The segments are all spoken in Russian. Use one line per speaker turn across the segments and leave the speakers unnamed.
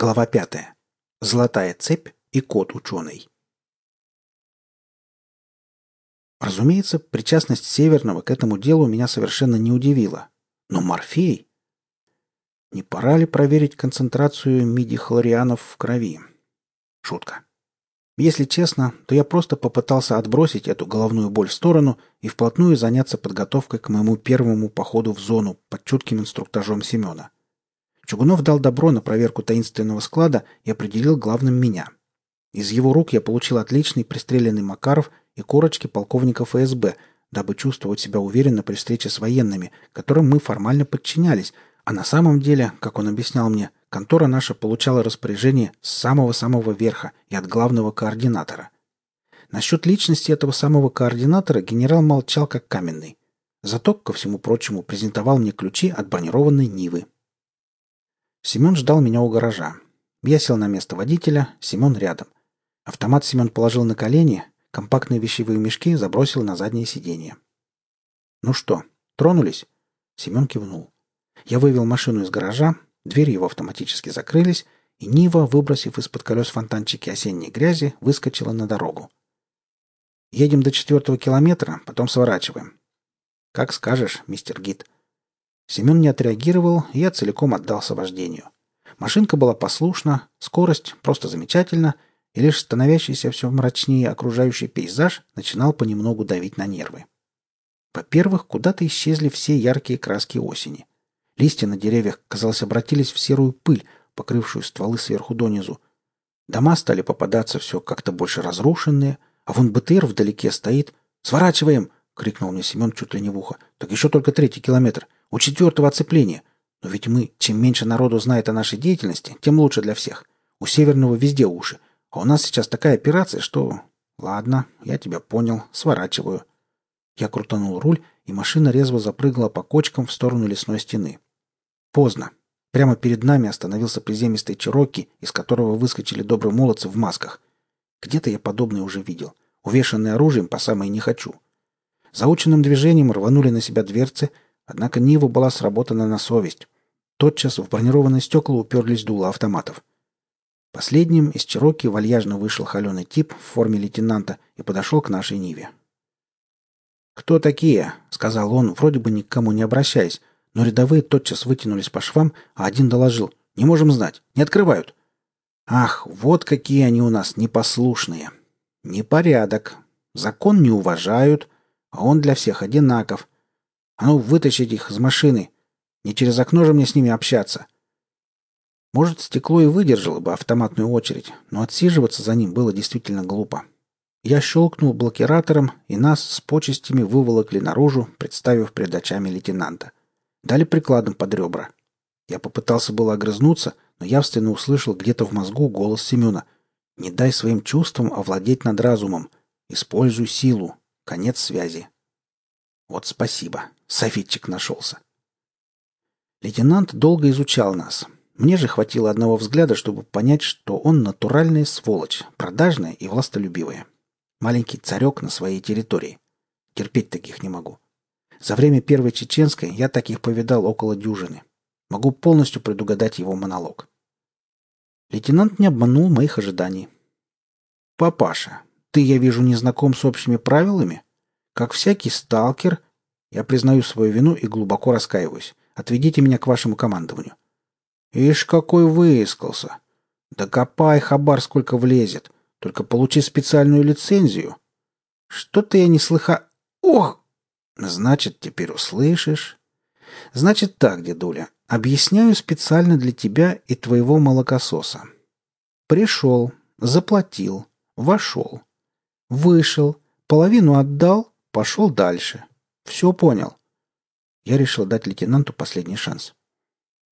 Глава пятая. Золотая цепь и кот ученый. Разумеется, причастность Северного к этому делу меня совершенно не удивила. Но Морфей... Не пора ли проверить концентрацию мидихлорианов в крови? Шутка. Если честно, то я просто попытался отбросить эту головную боль в сторону и вплотную заняться подготовкой к моему первому походу в зону под чутким инструктажом Семена. Чугунов дал добро на проверку таинственного склада и определил главным меня. Из его рук я получил отличный пристреленный Макаров и корочки полковника ФСБ, дабы чувствовать себя уверенно при встрече с военными, которым мы формально подчинялись, а на самом деле, как он объяснял мне, контора наша получала распоряжение с самого-самого верха и от главного координатора. Насчет личности этого самого координатора генерал молчал как каменный. Зато, ко всему прочему, презентовал мне ключи от бронированной Нивы. Семен ждал меня у гаража. Я сел на место водителя, Семен рядом. Автомат Семен положил на колени, компактные вещевые мешки забросил на заднее сиденье. «Ну что, тронулись?» Семен кивнул. Я вывел машину из гаража, двери его автоматически закрылись, и Нива, выбросив из-под колес фонтанчики осенней грязи, выскочила на дорогу. «Едем до четвертого километра, потом сворачиваем». «Как скажешь, мистер Гид». Семен не отреагировал, и я целиком отдался вождению. Машинка была послушна, скорость просто замечательна, и лишь становящийся все мрачнее окружающий пейзаж начинал понемногу давить на нервы. Во-первых, куда-то исчезли все яркие краски осени. Листья на деревьях, казалось, обратились в серую пыль, покрывшую стволы сверху донизу. Дома стали попадаться все как-то больше разрушенные, а вон БТР вдалеке стоит. «Сворачиваем!» — крикнул мне Семен чуть ли не в ухо. «Так еще только третий километр. У четвертого оцепления. Но ведь мы, чем меньше народу знает о нашей деятельности, тем лучше для всех. У Северного везде уши. А у нас сейчас такая операция, что... Ладно, я тебя понял. Сворачиваю». Я крутанул руль, и машина резво запрыгала по кочкам в сторону лесной стены. Поздно. Прямо перед нами остановился приземистый Чироки, из которого выскочили добрые молодцы в масках. Где-то я подобное уже видел. Увешанные оружием по самой не хочу. Заученным движением рванули на себя дверцы, однако Нива была сработана на совесть. Тотчас в бронированные стекла уперлись дула автоматов. Последним из Чироки вальяжно вышел холеный тип в форме лейтенанта и подошел к нашей Ниве. «Кто такие?» — сказал он, вроде бы ни к кому не обращаясь, но рядовые тотчас вытянулись по швам, а один доложил. «Не можем знать. Не открывают». «Ах, вот какие они у нас непослушные. Непорядок. Закон не уважают, а он для всех одинаков. А ну, вытащить их из машины. Не через окно же мне с ними общаться». Может, стекло и выдержало бы автоматную очередь, но отсиживаться за ним было действительно глупо. Я щелкнул блокиратором, и нас с почестями выволокли наружу, представив пред очами лейтенанта. Дали прикладом под ребра. Я попытался было огрызнуться, но явственно услышал где-то в мозгу голос Семена. «Не дай своим чувствам овладеть над разумом. Используй силу. Конец связи». Вот спасибо. Советчик нашелся. Лейтенант долго изучал нас. Мне же хватило одного взгляда, чтобы понять, что он натуральная сволочь, продажная и властолюбивая. Маленький царек на своей территории. Терпеть таких не могу. За время Первой Чеченской я таких повидал около дюжины. Могу полностью предугадать его монолог. Лейтенант не обманул моих ожиданий. «Папаша, ты, я вижу, не знаком с общими правилами? Как всякий сталкер, я признаю свою вину и глубоко раскаиваюсь. Отведите меня к вашему командованию». «Ишь, какой выискался! Да копай, хабар, сколько влезет. Только получи специальную лицензию. Что-то я не слыха... Ох, Значит, теперь услышишь. Значит так, дедуля, объясняю специально для тебя и твоего молокососа. Пришел, заплатил, вошел, вышел, половину отдал, пошел дальше. Все понял. Я решил дать лейтенанту последний шанс.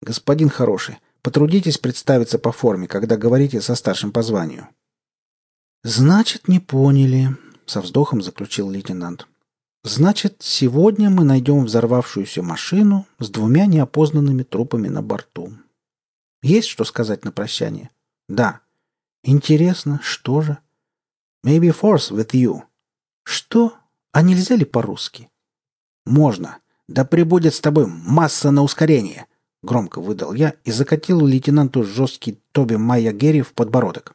Господин хороший, потрудитесь представиться по форме, когда говорите со старшим по званию. Значит, не поняли, со вздохом заключил лейтенант. Значит, сегодня мы найдем взорвавшуюся машину с двумя неопознанными трупами на борту. Есть что сказать на прощание? Да. Интересно, что же? Maybe force with you. Что? А нельзя ли по-русски? Можно. Да прибудет с тобой масса на ускорение. — громко выдал я и закатил лейтенанту жесткий Тоби Майя Герри в подбородок.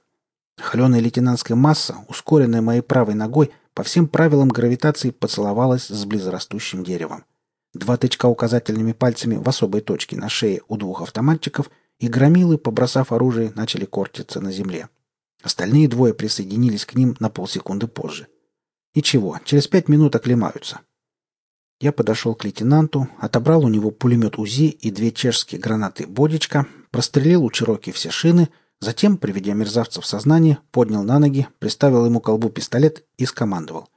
Холеная лейтенантская масса, ускоренная моей правой ногой, по всем правилам гравитации поцеловалась с близорастущим деревом. Два тычка указательными пальцами в особой точке на шее у двух автоматчиков, и громилы, побросав оружие, начали кортиться на земле. Остальные двое присоединились к ним на полсекунды позже. И чего, через пять минут оклемаются. Я подошел к лейтенанту, отобрал у него пулемет УЗИ и две чешские гранаты «Бодичка», прострелил у Чироки все шины, затем, приведя мерзавца в сознание, поднял на ноги, приставил ему колбу пистолет и скомандовал.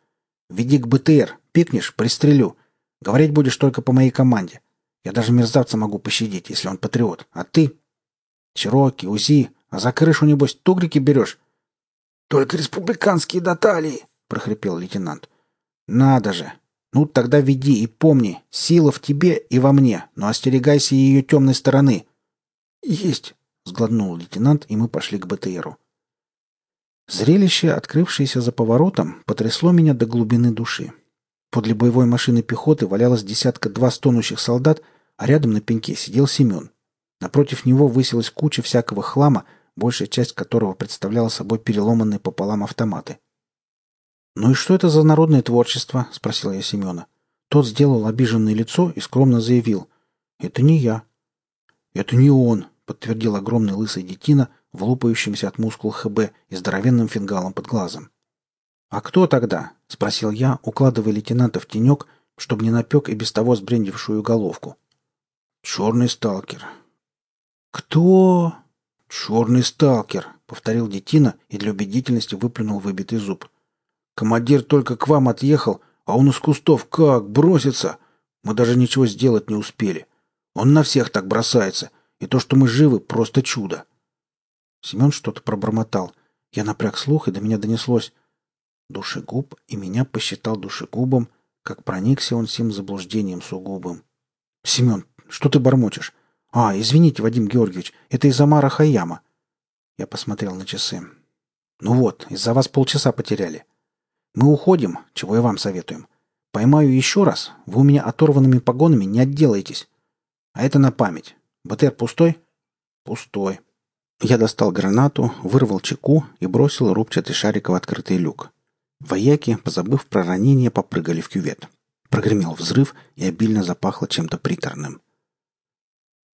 «Веди к БТР, пикнешь — пристрелю. Говорить будешь только по моей команде. Я даже мерзавца могу пощадить, если он патриот. А ты? Чироки, УЗИ, а за крышу, небось, тугрики берешь?» «Только республиканские до талии!» — прохрипел лейтенант. «Надо же! Ну, тогда веди и помни, сила в тебе и во мне, но остерегайся ее темной стороны. Есть, сглотнул лейтенант, и мы пошли к БТРу. Зрелище, открывшееся за поворотом, потрясло меня до глубины души. Подле боевой машины пехоты валялось десятка-два стонущих солдат, а рядом на пеньке сидел Семен. Напротив него высилась куча всякого хлама, большая часть которого представляла собой переломанные пополам автоматы. «Ну и что это за народное творчество?» — спросил я Семена. Тот сделал обиженное лицо и скромно заявил. «Это не я». «Это не он», — подтвердил огромный лысый детина, влупающимся от мускул ХБ и здоровенным фингалом под глазом. «А кто тогда?» — спросил я, укладывая лейтенанта в тенек, чтобы не напек и без того сбрендившую головку. «Черный сталкер». «Кто?» «Черный сталкер», — повторил детина и для убедительности выплюнул выбитый зуб. Командир только к вам отъехал, а он из кустов как бросится. Мы даже ничего сделать не успели. Он на всех так бросается, и то, что мы живы, просто чудо. Семен что-то пробормотал. Я напряг слух, и до меня донеслось. Душегуб, и меня посчитал душегубом, как проникся он всем заблуждением сугубым. Семен, что ты бормочешь? А, извините, Вадим Георгиевич, это из Амара Хаяма. Я посмотрел на часы. Ну вот, из-за вас полчаса потеряли. Мы уходим, чего и вам советуем. Поймаю еще раз, вы у меня оторванными погонами не отделаетесь. А это на память. БТР пустой? Пустой. Я достал гранату, вырвал чеку и бросил рубчатый шарик в открытый люк. Вояки, позабыв про ранение, попрыгали в кювет. Прогремел взрыв и обильно запахло чем-то приторным.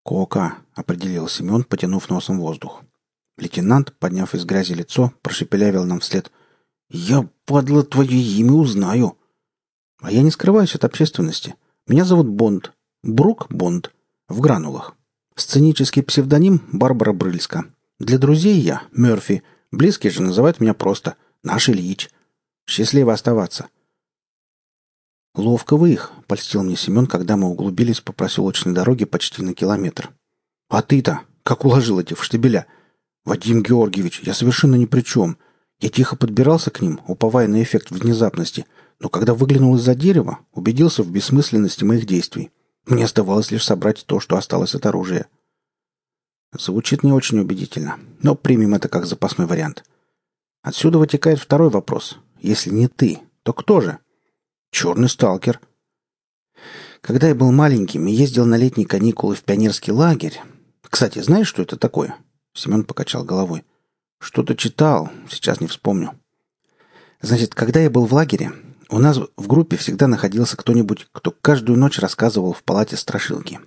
«Кока», — определил Семен, потянув носом воздух. Лейтенант, подняв из грязи лицо, прошепелявил нам вслед. «Я, падла, твое имя узнаю». «А я не скрываюсь от общественности. Меня зовут Бонд. Брук Бонд. В гранулах. Сценический псевдоним Барбара Брыльска. Для друзей я Мерфи. Близкие же называют меня просто Наш Ильич. Счастливо оставаться». «Ловко вы их», — польстил мне Семен, когда мы углубились по проселочной дороге почти на километр. «А ты-то как уложил эти в штабеля?» «Вадим Георгиевич, я совершенно ни при чем. Я тихо подбирался к ним, уповая на эффект внезапности, но когда выглянул из-за дерева, убедился в бессмысленности моих действий. Мне оставалось лишь собрать то, что осталось от оружия. Звучит не очень убедительно, но примем это как запасной вариант. Отсюда вытекает второй вопрос. Если не ты, то кто же? Черный сталкер. Когда я был маленьким и ездил на летние каникулы в пионерский лагерь... Кстати, знаешь, что это такое? Семен покачал головой. Что-то читал, сейчас не вспомню. Значит, когда я был в лагере, у нас в группе всегда находился кто-нибудь, кто каждую ночь рассказывал в палате страшилки.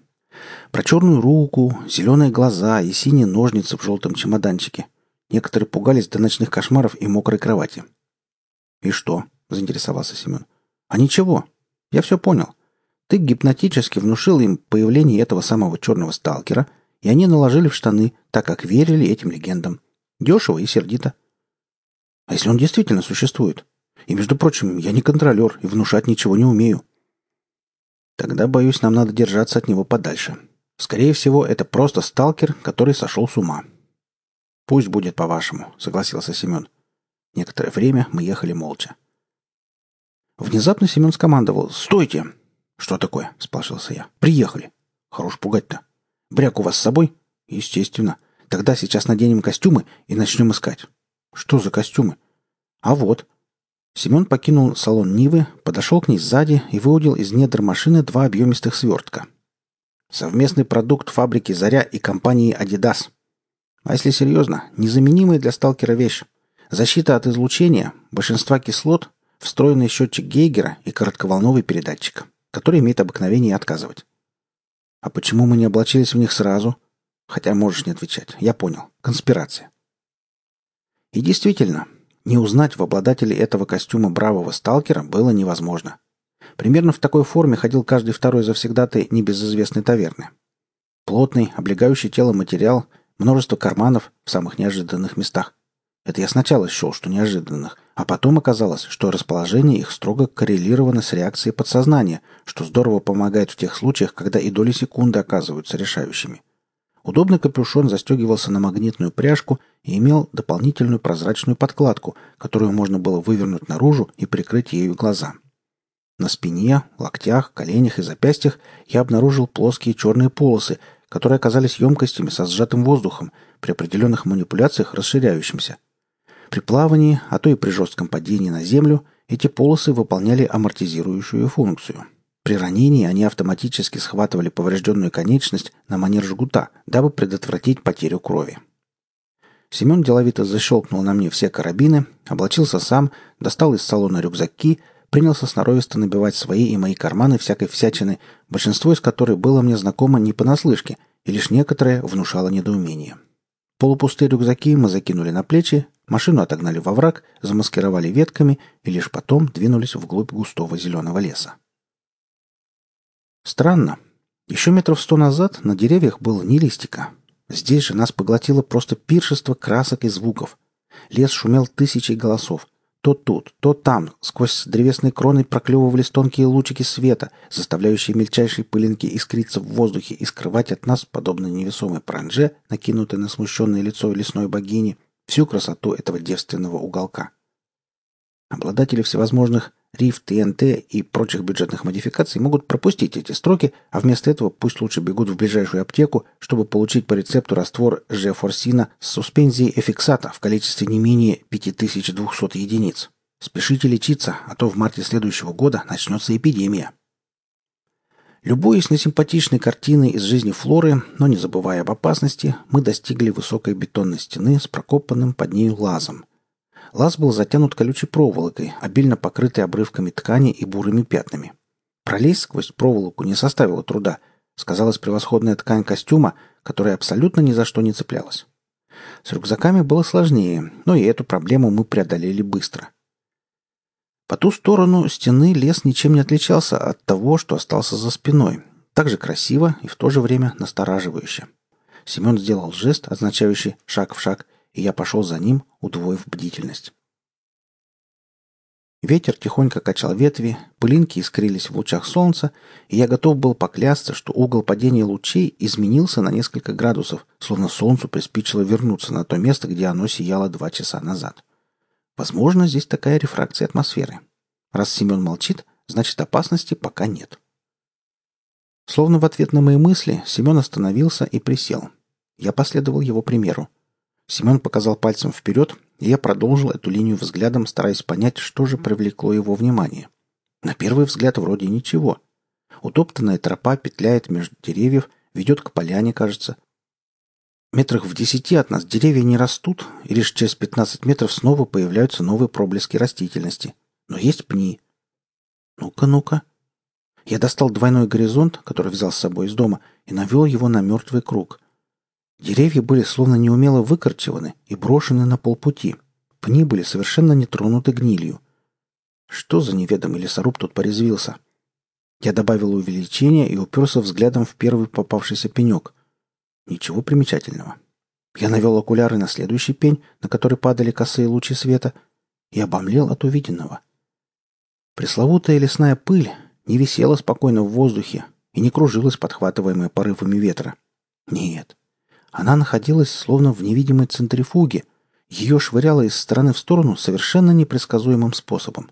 Про черную руку, зеленые глаза и синие ножницы в желтом чемоданчике. Некоторые пугались до ночных кошмаров и мокрой кровати. «И что?» – заинтересовался Семен. «А ничего. Я все понял. Ты гипнотически внушил им появление этого самого черного сталкера, и они наложили в штаны, так как верили этим легендам. Дешево и сердито. А если он действительно существует? И, между прочим, я не контролер и внушать ничего не умею. Тогда, боюсь, нам надо держаться от него подальше. Скорее всего, это просто сталкер, который сошел с ума. Пусть будет по-вашему, согласился Семен. Некоторое время мы ехали молча. Внезапно Семен скомандовал «Стойте!» «Что такое?» – сплошился я. «Приехали!» «Хорош пугать-то!» «Бряк у вас с собой?» «Естественно!» Тогда сейчас наденем костюмы и начнем искать. Что за костюмы? А вот. Семен покинул салон Нивы, подошел к ней сзади и выудил из недр машины два объемистых свертка. Совместный продукт фабрики «Заря» и компании «Адидас». А если серьезно, незаменимая для сталкера вещь. Защита от излучения, большинства кислот, встроенный счетчик Гейгера и коротковолновый передатчик, который имеет обыкновение отказывать. А почему мы не облачились в них сразу? Хотя можешь не отвечать. Я понял. Конспирация. И действительно, не узнать в обладателе этого костюма бравого сталкера было невозможно. Примерно в такой форме ходил каждый второй завсегдатай небезызвестной таверны. Плотный, облегающий тело материал, множество карманов в самых неожиданных местах. Это я сначала счел, что неожиданных, а потом оказалось, что расположение их строго коррелировано с реакцией подсознания, что здорово помогает в тех случаях, когда и доли секунды оказываются решающими. Удобный капюшон застегивался на магнитную пряжку и имел дополнительную прозрачную подкладку, которую можно было вывернуть наружу и прикрыть ею глаза. На спине, локтях, коленях и запястьях я обнаружил плоские черные полосы, которые оказались емкостями со сжатым воздухом, при определенных манипуляциях расширяющимся. При плавании, а то и при жестком падении на землю, эти полосы выполняли амортизирующую функцию. При ранении они автоматически схватывали поврежденную конечность на манер жгута, дабы предотвратить потерю крови. Семен деловито защелкнул на мне все карабины, облачился сам, достал из салона рюкзаки, принялся сноровисто набивать свои и мои карманы всякой всячины, большинство из которой было мне знакомо не понаслышке, и лишь некоторые внушало недоумение. Полупустые рюкзаки мы закинули на плечи, машину отогнали во враг, замаскировали ветками и лишь потом двинулись вглубь густого зеленого леса. Странно. Еще метров сто назад на деревьях было ни листика. Здесь же нас поглотило просто пиршество красок и звуков. Лес шумел тысячей голосов. То тут, то там, сквозь древесные кроны проклевывались тонкие лучики света, заставляющие мельчайшие пылинки искриться в воздухе и скрывать от нас, подобно невесомой пранже, накинутой на смущенное лицо лесной богини, всю красоту этого девственного уголка. Обладатели всевозможных риф, ТНТ и прочих бюджетных модификаций могут пропустить эти строки, а вместо этого пусть лучше бегут в ближайшую аптеку, чтобы получить по рецепту раствор Ж-форсина с суспензией эфиксата в количестве не менее 5200 единиц. Спешите лечиться, а то в марте следующего года начнется эпидемия. Любуясь на симпатичной картины из жизни Флоры, но не забывая об опасности, мы достигли высокой бетонной стены с прокопанным под нею лазом – Лаз был затянут колючей проволокой, обильно покрытой обрывками ткани и бурыми пятнами. Пролезть сквозь проволоку не составило труда. Сказалась превосходная ткань костюма, которая абсолютно ни за что не цеплялась. С рюкзаками было сложнее, но и эту проблему мы преодолели быстро. По ту сторону стены лес ничем не отличался от того, что остался за спиной. Так же красиво и в то же время настораживающе. Семен сделал жест, означающий «шаг в шаг», и я пошел за ним, удвоив бдительность. Ветер тихонько качал ветви, пылинки искрились в лучах солнца, и я готов был поклясться, что угол падения лучей изменился на несколько градусов, словно солнцу приспичило вернуться на то место, где оно сияло два часа назад. Возможно, здесь такая рефракция атмосферы. Раз Семен молчит, значит опасности пока нет. Словно в ответ на мои мысли, Семен остановился и присел. Я последовал его примеру. Семен показал пальцем вперед, и я продолжил эту линию взглядом, стараясь понять, что же привлекло его внимание. На первый взгляд вроде ничего. Утоптанная тропа петляет между деревьев, ведет к поляне, кажется. Метрах в десяти от нас деревья не растут, и лишь через пятнадцать метров снова появляются новые проблески растительности. Но есть пни. Ну-ка, ну-ка. Я достал двойной горизонт, который взял с собой из дома, и навел его на мертвый круг. Деревья были словно неумело выкорчеваны и брошены на полпути. Пни были совершенно не тронуты гнилью. Что за неведомый лесоруб тут порезвился? Я добавил увеличение и уперся взглядом в первый попавшийся пенек. Ничего примечательного. Я навел окуляры на следующий пень, на который падали косые лучи света, и обомлел от увиденного. Пресловутая лесная пыль не висела спокойно в воздухе и не кружилась, подхватываемая порывами ветра. Нет, она находилась словно в невидимой центрифуге. Ее швыряло из стороны в сторону совершенно непредсказуемым способом.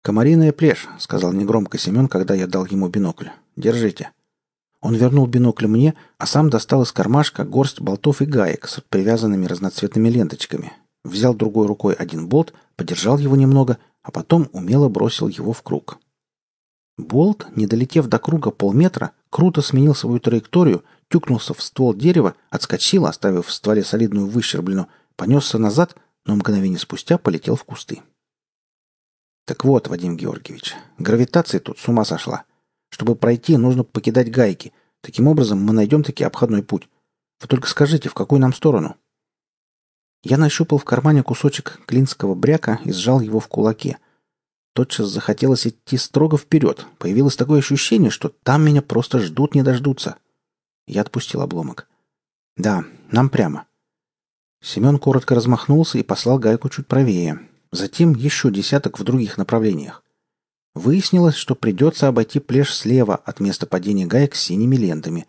«Комариная плешь», — сказал негромко Семен, когда я дал ему бинокль. «Держите». Он вернул бинокль мне, а сам достал из кармашка горсть болтов и гаек с привязанными разноцветными ленточками. Взял другой рукой один болт, подержал его немного, а потом умело бросил его в круг. Болт, не долетев до круга полметра, круто сменил свою траекторию, тюкнулся в ствол дерева, отскочил, оставив в стволе солидную выщербленную, понесся назад, но мгновение спустя полетел в кусты. Так вот, Вадим Георгиевич, гравитация тут с ума сошла. Чтобы пройти, нужно покидать гайки. Таким образом, мы найдем таки обходной путь. Вы только скажите, в какую нам сторону? Я нащупал в кармане кусочек клинского бряка и сжал его в кулаке. Тотчас захотелось идти строго вперед. Появилось такое ощущение, что там меня просто ждут не дождутся. Я отпустил обломок. «Да, нам прямо». Семен коротко размахнулся и послал гайку чуть правее. Затем еще десяток в других направлениях. Выяснилось, что придется обойти плешь слева от места падения гаек с синими лентами.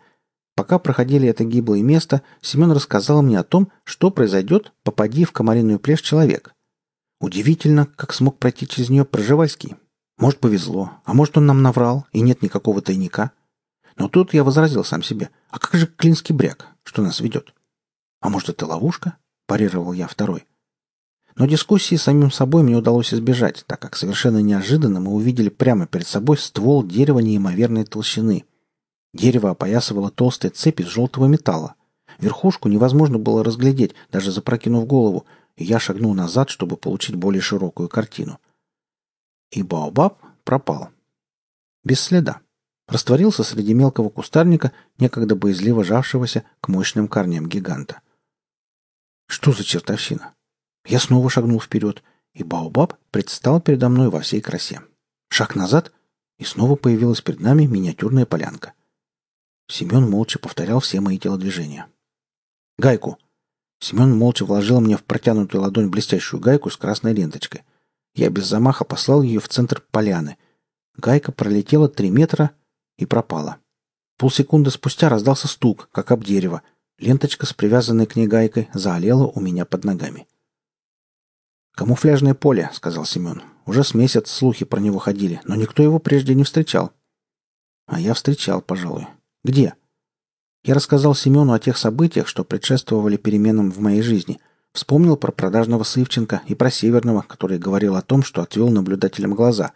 Пока проходили это гиблое место, Семен рассказал мне о том, что произойдет, попади в комариную плешь человек. Удивительно, как смог пройти через нее Проживальский. Может, повезло, а может, он нам наврал, и нет никакого тайника. Но тут я возразил сам себе, а как же клинский бряк, что нас ведет? А может, это ловушка? Парировал я второй. Но дискуссии с самим собой мне удалось избежать, так как совершенно неожиданно мы увидели прямо перед собой ствол дерева неимоверной толщины. Дерево опоясывало толстая цепь из желтого металла. Верхушку невозможно было разглядеть, даже запрокинув голову, и я шагнул назад, чтобы получить более широкую картину. И Баобаб пропал. Без следа. Растворился среди мелкого кустарника, некогда боязливо жавшегося к мощным корням гиганта. Что за чертовщина? Я снова шагнул вперед, и Баобаб предстал передо мной во всей красе. Шаг назад, и снова появилась перед нами миниатюрная полянка. Семен молча повторял все мои телодвижения. «Гайку!» Семен молча вложил мне в протянутую ладонь блестящую гайку с красной ленточкой. Я без замаха послал ее в центр поляны. Гайка пролетела три метра и пропала. Полсекунды спустя раздался стук, как об дерево. Ленточка с привязанной к ней гайкой заолела у меня под ногами. «Камуфляжное поле», — сказал Семен. «Уже с месяц слухи про него ходили, но никто его прежде не встречал». «А я встречал, пожалуй. Где?» Я рассказал Семену о тех событиях, что предшествовали переменам в моей жизни. Вспомнил про продажного Сывченко и про Северного, который говорил о том, что отвел наблюдателям глаза.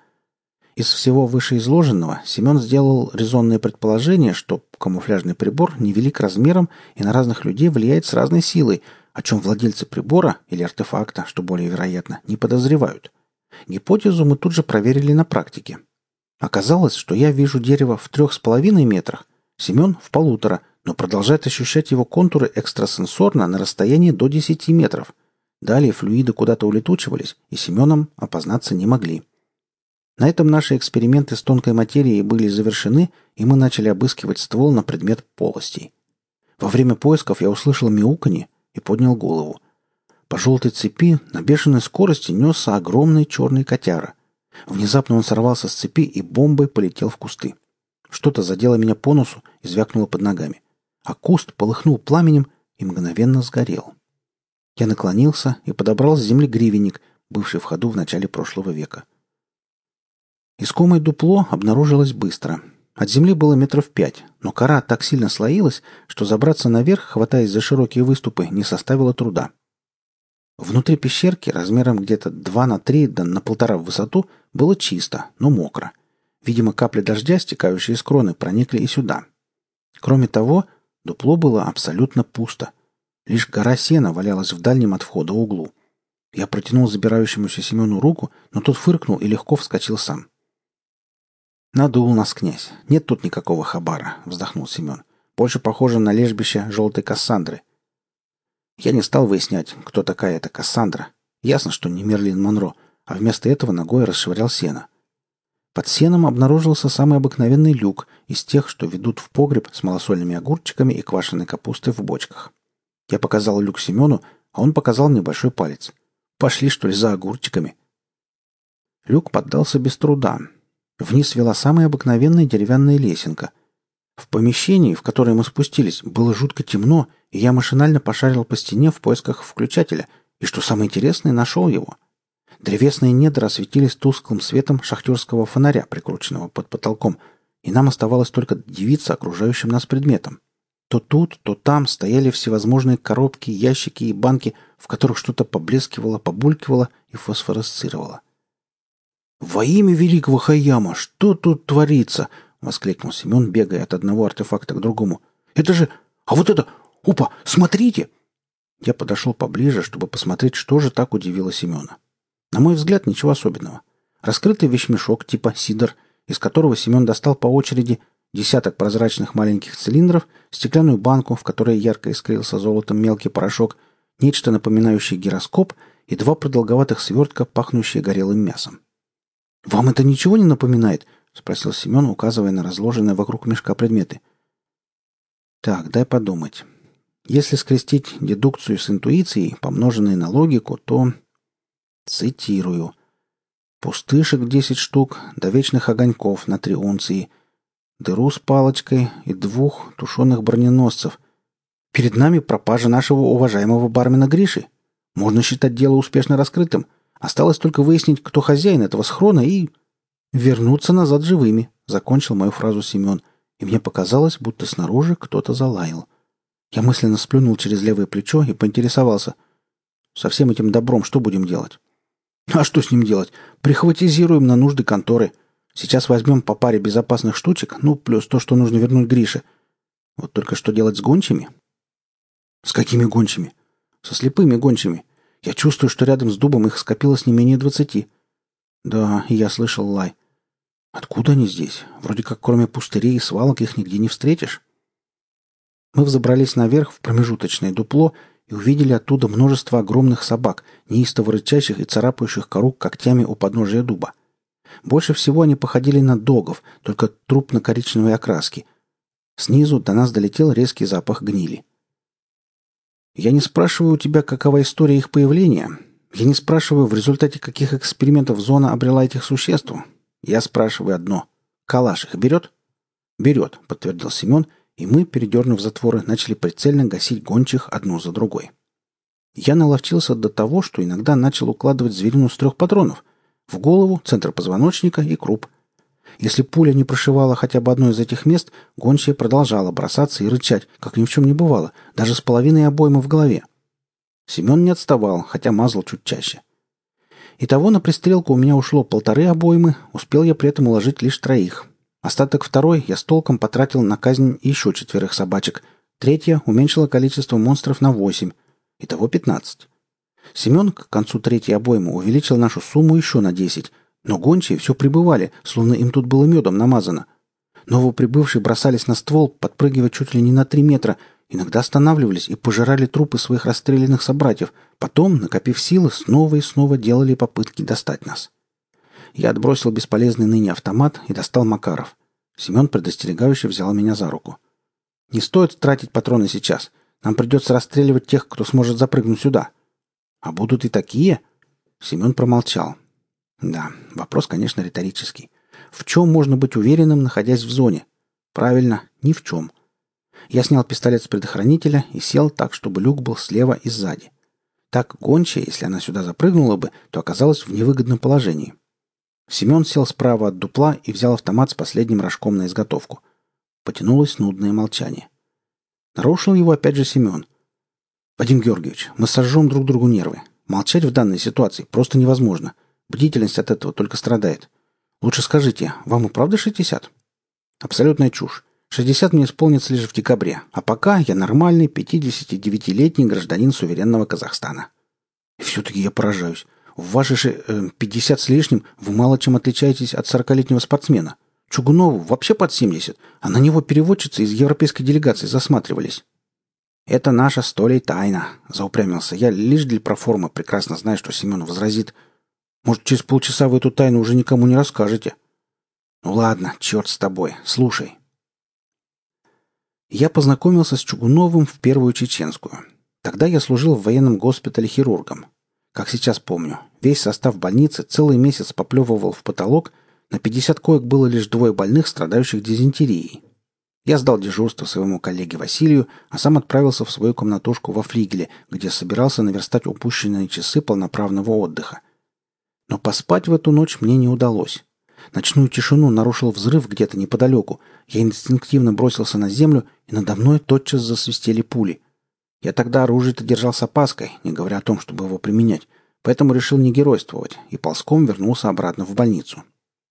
Из всего вышеизложенного Семен сделал резонное предположение, что камуфляжный прибор невелик размером и на разных людей влияет с разной силой — о чем владельцы прибора или артефакта, что более вероятно, не подозревают. Гипотезу мы тут же проверили на практике. Оказалось, что я вижу дерево в трех с половиной метрах, Семен в полутора, но продолжает ощущать его контуры экстрасенсорно на расстоянии до 10 метров. Далее флюиды куда-то улетучивались, и Семеном опознаться не могли. На этом наши эксперименты с тонкой материей были завершены, и мы начали обыскивать ствол на предмет полостей. Во время поисков я услышал мяуканье, и поднял голову. По желтой цепи на бешеной скорости несся огромный черный котяра. Внезапно он сорвался с цепи и бомбой полетел в кусты. Что-то задело меня по носу и звякнуло под ногами. А куст полыхнул пламенем и мгновенно сгорел. Я наклонился и подобрал с земли гривенник, бывший в ходу в начале прошлого века. Искомое дупло обнаружилось быстро — от земли было метров пять, но кора так сильно слоилась, что забраться наверх, хватаясь за широкие выступы, не составило труда. Внутри пещерки, размером где-то 2 на 3 да на полтора в высоту, было чисто, но мокро. Видимо, капли дождя, стекающие из кроны, проникли и сюда. Кроме того, дупло было абсолютно пусто. Лишь гора сена валялась в дальнем от входа углу. Я протянул забирающемуся Семену руку, но тот фыркнул и легко вскочил сам. «Надул нас князь. Нет тут никакого хабара», — вздохнул Семен. «Больше похоже на лежбище желтой Кассандры». Я не стал выяснять, кто такая эта Кассандра. Ясно, что не Мерлин Монро, а вместо этого ногой расшвырял сено. Под сеном обнаружился самый обыкновенный люк из тех, что ведут в погреб с малосольными огурчиками и квашеной капустой в бочках. Я показал люк Семену, а он показал мне большой палец. «Пошли, что ли, за огурчиками?» Люк поддался без труда, Вниз вела самая обыкновенная деревянная лесенка. В помещении, в которое мы спустились, было жутко темно, и я машинально пошарил по стене в поисках включателя, и, что самое интересное, нашел его. Древесные недра осветились тусклым светом шахтерского фонаря, прикрученного под потолком, и нам оставалось только дивиться окружающим нас предметом. То тут, то там стояли всевозможные коробки, ящики и банки, в которых что-то поблескивало, побулькивало и фосфоресцировало. «Во имя великого Хаяма, что тут творится?» — воскликнул Семен, бегая от одного артефакта к другому. «Это же... А вот это... Опа, смотрите!» Я подошел поближе, чтобы посмотреть, что же так удивило Семена. На мой взгляд, ничего особенного. Раскрытый вещмешок типа «Сидор», из которого Семен достал по очереди десяток прозрачных маленьких цилиндров, стеклянную банку, в которой ярко искрился золотом мелкий порошок, нечто напоминающее гироскоп и два продолговатых свертка, пахнущие горелым мясом. «Вам это ничего не напоминает?» — спросил Семен, указывая на разложенные вокруг мешка предметы. «Так, дай подумать. Если скрестить дедукцию с интуицией, помноженной на логику, то... Цитирую. Пустышек десять штук, до вечных огоньков на три унции, дыру с палочкой и двух тушеных броненосцев. Перед нами пропажа нашего уважаемого бармена Гриши. Можно считать дело успешно раскрытым. Осталось только выяснить, кто хозяин этого схрона и... Вернуться назад живыми, закончил мою фразу Семен, и мне показалось, будто снаружи кто-то залаял. — я мысленно сплюнул через левое плечо и поинтересовался. «Со всем этим добром что будем делать?» «А что с ним делать? Прихватизируем на нужды конторы. Сейчас возьмем по паре безопасных штучек, ну, плюс то, что нужно вернуть Грише. Вот только что делать с гончими?» «С какими гончими?» «Со слепыми гончими. Я чувствую, что рядом с дубом их скопилось не менее двадцати». «Да, я слышал лай. Откуда они здесь? Вроде как кроме пустырей и свалок их нигде не встретишь». Мы взобрались наверх в промежуточное дупло и увидели оттуда множество огромных собак, неистово рычащих и царапающих кору когтями у подножия дуба. Больше всего они походили на догов, только трупно-коричневой окраски. Снизу до нас долетел резкий запах гнили. Я не спрашиваю у тебя, какова история их появления. Я не спрашиваю, в результате каких экспериментов зона обрела этих существ. Я спрашиваю одно. Калаш их берет? Берет, подтвердил Семен и мы, передернув затворы, начали прицельно гасить гончих одну за другой. Я наловчился до того, что иногда начал укладывать зверину с трех патронов — в голову, центр позвоночника и круп. Если пуля не прошивала хотя бы одно из этих мест, гончая продолжала бросаться и рычать, как ни в чем не бывало, даже с половиной обоймы в голове. Семен не отставал, хотя мазал чуть чаще. Итого на пристрелку у меня ушло полторы обоймы, успел я при этом уложить лишь троих. Остаток второй я с толком потратил на казнь еще четверых собачек. Третья уменьшила количество монстров на восемь. Итого пятнадцать. Семен к концу третьей обоймы увеличил нашу сумму еще на десять. Но гончие все прибывали, словно им тут было медом намазано. Новоприбывшие бросались на ствол, подпрыгивая чуть ли не на три метра, иногда останавливались и пожирали трупы своих расстрелянных собратьев, потом, накопив силы, снова и снова делали попытки достать нас. Я отбросил бесполезный ныне автомат и достал Макаров. Семен предостерегающе взял меня за руку. «Не стоит тратить патроны сейчас. Нам придется расстреливать тех, кто сможет запрыгнуть сюда». «А будут и такие?» Семен промолчал. «Да, вопрос, конечно, риторический. В чем можно быть уверенным, находясь в зоне? Правильно, ни в чем. Я снял пистолет с предохранителя и сел так, чтобы люк был слева и сзади. Так гончая, если она сюда запрыгнула бы, то оказалась в невыгодном положении. Семен сел справа от дупла и взял автомат с последним рожком на изготовку. Потянулось нудное молчание. Нарушил его опять же Семен. «Вадим Георгиевич, мы сожжем друг другу нервы. Молчать в данной ситуации просто невозможно. Бдительность от этого только страдает. Лучше скажите, вам и правда 60?» «Абсолютная чушь. 60 мне исполнится лишь в декабре, а пока я нормальный 59-летний гражданин суверенного Казахстана». И все-таки я поражаюсь. В ваши же э, 50 с лишним вы мало чем отличаетесь от 40-летнего спортсмена. Чугунову вообще под 70, а на него переводчицы из европейской делегации засматривались. «Это наша столей тайна», — заупрямился я, лишь для проформы, прекрасно зная, что Семен возразит. «Может, через полчаса вы эту тайну уже никому не расскажете?» «Ну ладно, черт с тобой, слушай». Я познакомился с Чугуновым в первую чеченскую. Тогда я служил в военном госпитале хирургом. Как сейчас помню, весь состав больницы целый месяц поплевывал в потолок, на 50 коек было лишь двое больных, страдающих дизентерией. Я сдал дежурство своему коллеге Василию, а сам отправился в свою комнатушку во флигеле, где собирался наверстать упущенные часы полноправного отдыха. Но поспать в эту ночь мне не удалось. Ночную тишину нарушил взрыв где-то неподалеку. Я инстинктивно бросился на землю, и надо мной тотчас засвистели пули — я тогда оружие-то держал с опаской, не говоря о том, чтобы его применять. поэтому решил не геройствовать и ползком вернулся обратно в больницу.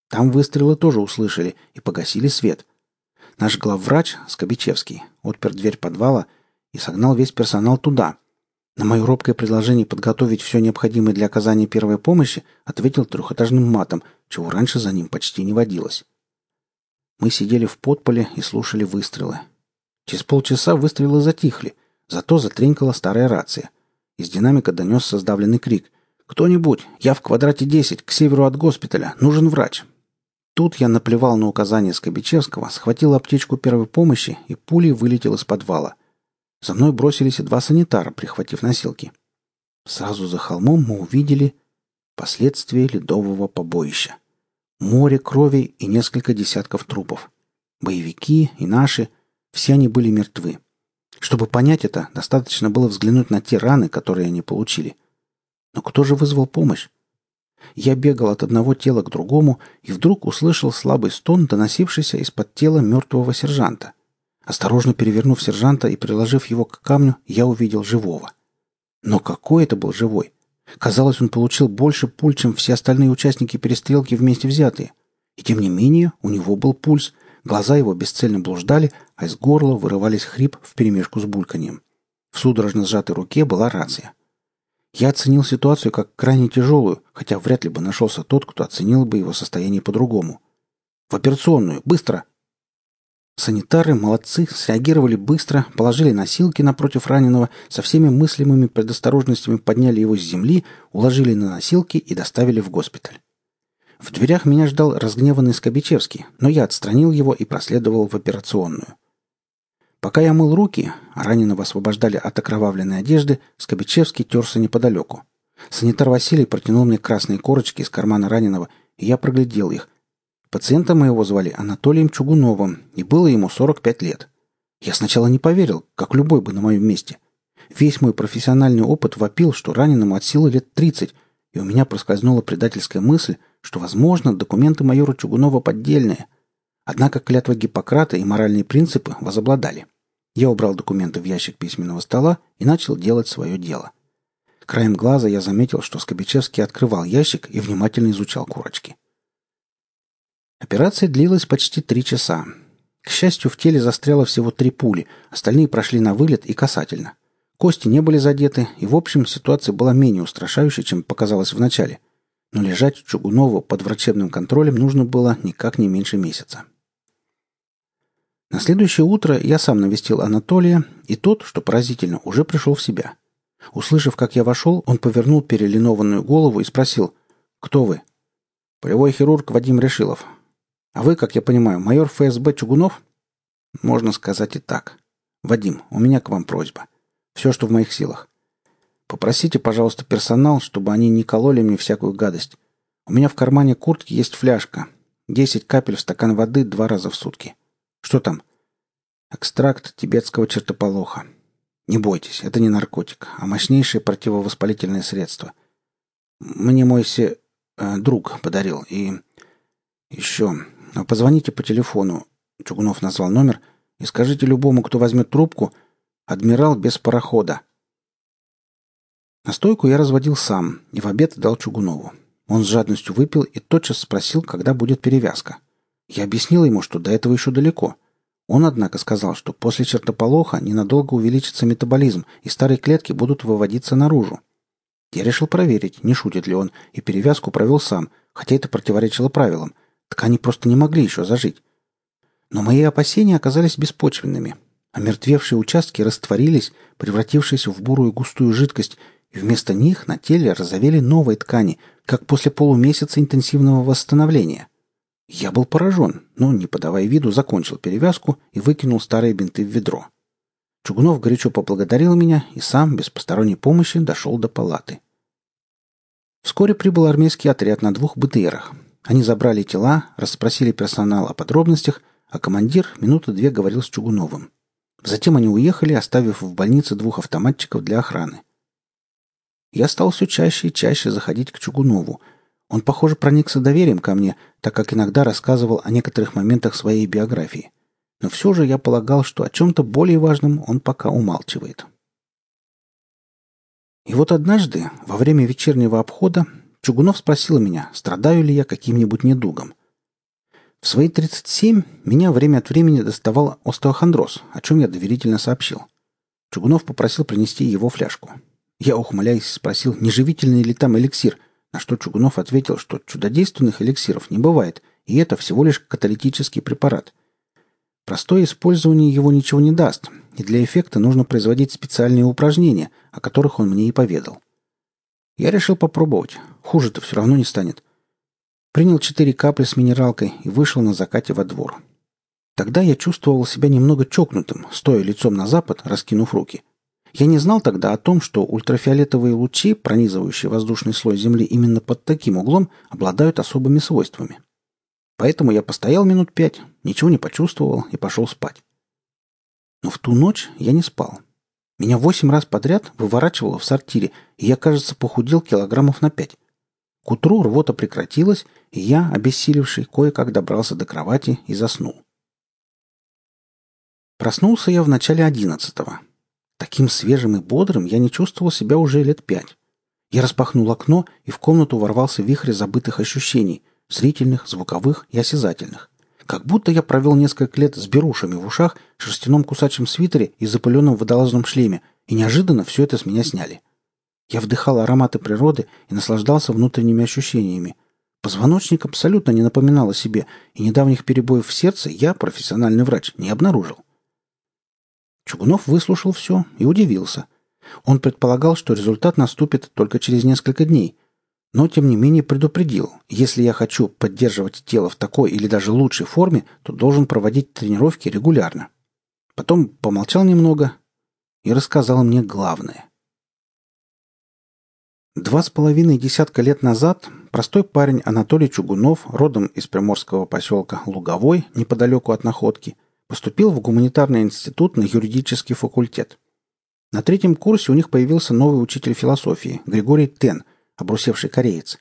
Там выстрелы тоже услышали и погасили свет. Наш главврач, Скобичевский, отпер дверь подвала и согнал весь персонал туда. На мое робкое предложение подготовить все необходимое для оказания первой помощи ответил трехэтажным матом, чего раньше за ним почти не водилось. Мы сидели в подполе и слушали выстрелы. Через полчаса выстрелы затихли, зато затренькала старая рация. Из динамика донесся сдавленный крик. «Кто-нибудь! Я в квадрате 10, к северу от госпиталя. Нужен врач!» Тут я наплевал на указание Скобичевского, схватил аптечку первой помощи и пулей вылетел из подвала. За мной бросились два санитара, прихватив носилки. Сразу за холмом мы увидели последствия ледового побоища. Море крови и несколько десятков трупов. Боевики и наши, все они были мертвы. Чтобы понять это, достаточно было взглянуть на те раны, которые они получили. Но кто же вызвал помощь? Я бегал от одного тела к другому и вдруг услышал слабый стон, доносившийся из-под тела мертвого сержанта. Осторожно перевернув сержанта и приложив его к камню, я увидел живого. Но какой это был живой? Казалось, он получил больше пуль, чем все остальные участники перестрелки вместе взятые. И тем не менее, у него был пульс, глаза его бесцельно блуждали, а из горла вырывались хрип вперемешку с бульканьем. В судорожно сжатой руке была рация. Я оценил ситуацию как крайне тяжелую, хотя вряд ли бы нашелся тот, кто оценил бы его состояние по-другому. «В операционную! Быстро!» Санитары, молодцы, среагировали быстро, положили носилки напротив раненого, со всеми мыслимыми предосторожностями подняли его с земли, уложили на носилки и доставили в госпиталь. В дверях меня ждал разгневанный Скобичевский, но я отстранил его и проследовал в операционную. Пока я мыл руки, а раненого освобождали от окровавленной одежды, Скобичевский терся неподалеку. Санитар Василий протянул мне красные корочки из кармана раненого, и я проглядел их, Пациента моего звали Анатолием Чугуновым, и было ему 45 лет. Я сначала не поверил, как любой бы на моем месте. Весь мой профессиональный опыт вопил, что раненому от силы лет 30, и у меня проскользнула предательская мысль, что, возможно, документы майора Чугунова поддельные. Однако клятва Гиппократа и моральные принципы возобладали. Я убрал документы в ящик письменного стола и начал делать свое дело. Краем глаза я заметил, что Скобичевский открывал ящик и внимательно изучал курочки. Операция длилась почти три часа. К счастью, в теле застряло всего три пули, остальные прошли на вылет и касательно. Кости не были задеты, и в общем ситуация была менее устрашающей, чем показалось вначале. Но лежать Чугунову под врачебным контролем нужно было никак не меньше месяца. На следующее утро я сам навестил Анатолия, и тот, что поразительно, уже пришел в себя. Услышав, как я вошел, он повернул перелинованную голову и спросил «Кто вы?» «Полевой хирург Вадим Решилов. А вы, как я понимаю, майор ФСБ Чугунов? Можно сказать и так. Вадим, у меня к вам просьба. Все, что в моих силах. Попросите, пожалуйста, персонал, чтобы они не кололи мне всякую гадость. У меня в кармане куртки есть фляжка. Десять капель в стакан воды два раза в сутки. Что там? Экстракт тибетского чертополоха. Не бойтесь, это не наркотик, а мощнейшее противовоспалительное средство. Мне мой се... Э, друг подарил. И еще позвоните по телефону, Чугунов назвал номер, и скажите любому, кто возьмет трубку, адмирал без парохода. Настойку я разводил сам и в обед дал Чугунову. Он с жадностью выпил и тотчас спросил, когда будет перевязка. Я объяснил ему, что до этого еще далеко. Он, однако, сказал, что после чертополоха ненадолго увеличится метаболизм, и старые клетки будут выводиться наружу. Я решил проверить, не шутит ли он, и перевязку провел сам, хотя это противоречило правилам – Ткани просто не могли еще зажить. Но мои опасения оказались беспочвенными. Омертвевшие участки растворились, превратившись в бурую густую жидкость, и вместо них на теле разовели новые ткани, как после полумесяца интенсивного восстановления. Я был поражен, но, не подавая виду, закончил перевязку и выкинул старые бинты в ведро. Чугунов горячо поблагодарил меня и сам, без посторонней помощи, дошел до палаты. Вскоре прибыл армейский отряд на двух БТРах. Они забрали тела, расспросили персонал о подробностях, а командир минуты две говорил с Чугуновым. Затем они уехали, оставив в больнице двух автоматчиков для охраны. Я стал все чаще и чаще заходить к Чугунову. Он, похоже, проникся доверием ко мне, так как иногда рассказывал о некоторых моментах своей биографии. Но все же я полагал, что о чем-то более важном он пока умалчивает. И вот однажды, во время вечернего обхода, Чугунов спросил меня, страдаю ли я каким-нибудь недугом. В свои 37 меня время от времени доставал остеохондроз, о чем я доверительно сообщил. Чугунов попросил принести его фляжку. Я, ухмыляясь, спросил, не живительный ли там эликсир, на что Чугунов ответил, что чудодейственных эликсиров не бывает, и это всего лишь каталитический препарат. Простое использование его ничего не даст, и для эффекта нужно производить специальные упражнения, о которых он мне и поведал. Я решил попробовать. Хуже-то все равно не станет. Принял четыре капли с минералкой и вышел на закате во двор. Тогда я чувствовал себя немного чокнутым, стоя лицом на запад, раскинув руки. Я не знал тогда о том, что ультрафиолетовые лучи, пронизывающие воздушный слой Земли именно под таким углом, обладают особыми свойствами. Поэтому я постоял минут пять, ничего не почувствовал и пошел спать. Но в ту ночь я не спал. Меня восемь раз подряд выворачивало в сортире, и я, кажется, похудел килограммов на пять. К утру рвота прекратилась, и я, обессилевший, кое-как добрался до кровати и заснул. Проснулся я в начале одиннадцатого. Таким свежим и бодрым я не чувствовал себя уже лет пять. Я распахнул окно, и в комнату ворвался вихрь забытых ощущений – зрительных, звуковых и осязательных. Как будто я провел несколько лет с берушами в ушах, шерстяном кусачем свитере и запыленном водолазном шлеме, и неожиданно все это с меня сняли. Я вдыхал ароматы природы и наслаждался внутренними ощущениями. Позвоночник абсолютно не напоминал о себе, и недавних перебоев в сердце я, профессиональный врач, не обнаружил. Чугунов выслушал все и удивился. Он предполагал, что результат наступит только через несколько дней, но тем не менее предупредил, если я хочу поддерживать тело в такой или даже лучшей форме, то должен проводить тренировки регулярно. Потом помолчал немного и рассказал мне главное. Два с половиной десятка лет назад простой парень Анатолий Чугунов, родом из приморского поселка Луговой, неподалеку от Находки, поступил в гуманитарный институт на юридический факультет. На третьем курсе у них появился новый учитель философии, Григорий Тен, обрусевший кореец.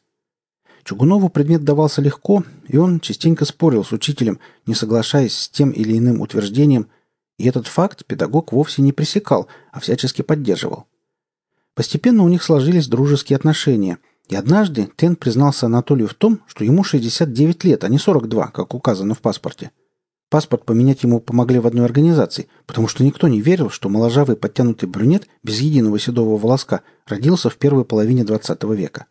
Чугунову предмет давался легко, и он частенько спорил с учителем, не соглашаясь с тем или иным утверждением, и этот факт педагог вовсе не пресекал, а всячески поддерживал. Постепенно у них сложились дружеские отношения, и однажды Тен признался Анатолию в том, что ему 69 лет, а не 42, как указано в паспорте. Паспорт поменять ему помогли в одной организации, потому что никто не верил, что моложавый подтянутый брюнет без единого седого волоска родился в первой половине XX века.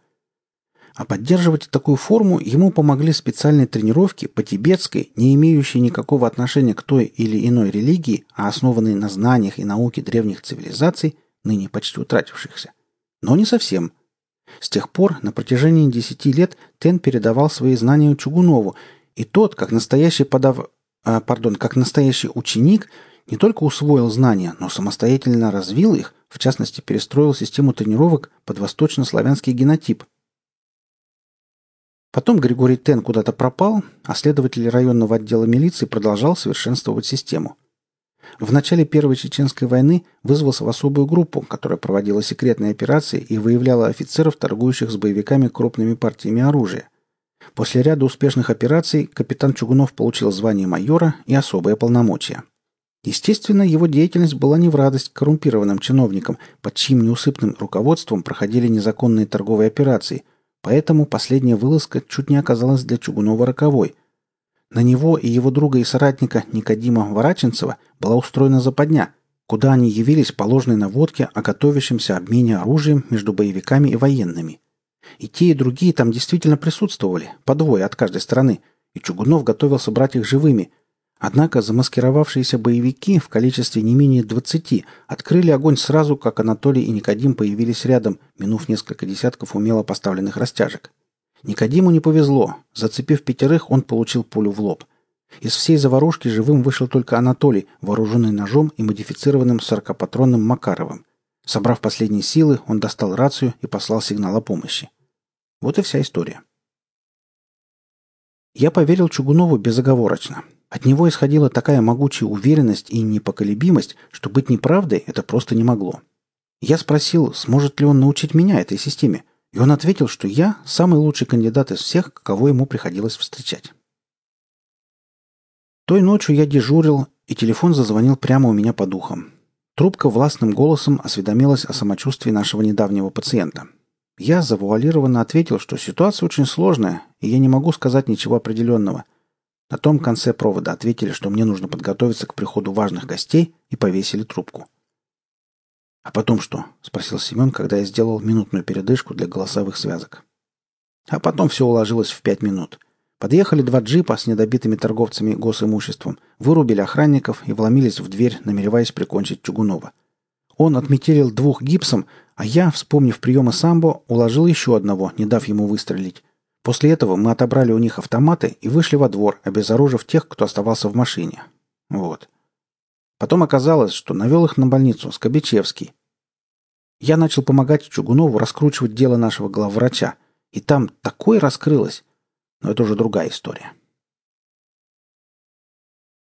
А поддерживать такую форму ему помогли специальные тренировки по тибетской, не имеющей никакого отношения к той или иной религии, а основанной на знаниях и науке древних цивилизаций, ныне почти утратившихся. Но не совсем. С тех пор на протяжении десяти лет Тен передавал свои знания Чугунову, и тот, как настоящий подав... а, пардон, как настоящий ученик, не только усвоил знания, но самостоятельно развил их, в частности, перестроил систему тренировок под восточнославянский генотип. Потом Григорий Тен куда-то пропал, а следователь районного отдела милиции продолжал совершенствовать систему – в начале Первой Чеченской войны вызвался в особую группу, которая проводила секретные операции и выявляла офицеров, торгующих с боевиками крупными партиями оружия. После ряда успешных операций капитан Чугунов получил звание майора и особые полномочия. Естественно, его деятельность была не в радость коррумпированным чиновникам, под чьим неусыпным руководством проходили незаконные торговые операции, поэтому последняя вылазка чуть не оказалась для Чугунова роковой – на него и его друга и соратника Никодима Вораченцева была устроена западня, куда они явились по ложной наводке о готовящемся обмене оружием между боевиками и военными. И те, и другие там действительно присутствовали, по двое от каждой стороны, и Чугунов готовился брать их живыми. Однако замаскировавшиеся боевики в количестве не менее двадцати открыли огонь сразу, как Анатолий и Никодим появились рядом, минув несколько десятков умело поставленных растяжек. Никодиму не повезло. Зацепив пятерых, он получил пулю в лоб. Из всей заварушки живым вышел только Анатолий, вооруженный ножом и модифицированным сорокопатронным Макаровым. Собрав последние силы, он достал рацию и послал сигнал о помощи. Вот и вся история. Я поверил Чугунову безоговорочно. От него исходила такая могучая уверенность и непоколебимость, что быть неправдой это просто не могло. Я спросил, сможет ли он научить меня этой системе – и он ответил, что я самый лучший кандидат из всех, кого ему приходилось встречать. Той ночью я дежурил, и телефон зазвонил прямо у меня под ухом. Трубка властным голосом осведомилась о самочувствии нашего недавнего пациента. Я завуалированно ответил, что ситуация очень сложная, и я не могу сказать ничего определенного. На том конце провода ответили, что мне нужно подготовиться к приходу важных гостей, и повесили трубку. «А потом что?» — спросил Семен, когда я сделал минутную передышку для голосовых связок. А потом все уложилось в пять минут. Подъехали два джипа с недобитыми торговцами госимуществом, вырубили охранников и вломились в дверь, намереваясь прикончить Чугунова. Он отметелил двух гипсом, а я, вспомнив приемы самбо, уложил еще одного, не дав ему выстрелить. После этого мы отобрали у них автоматы и вышли во двор, обезоружив тех, кто оставался в машине. Вот. Потом оказалось, что навел их на больницу, Скобичевский. Я начал помогать Чугунову раскручивать дело нашего главврача, и там такое раскрылось. Но это уже другая история.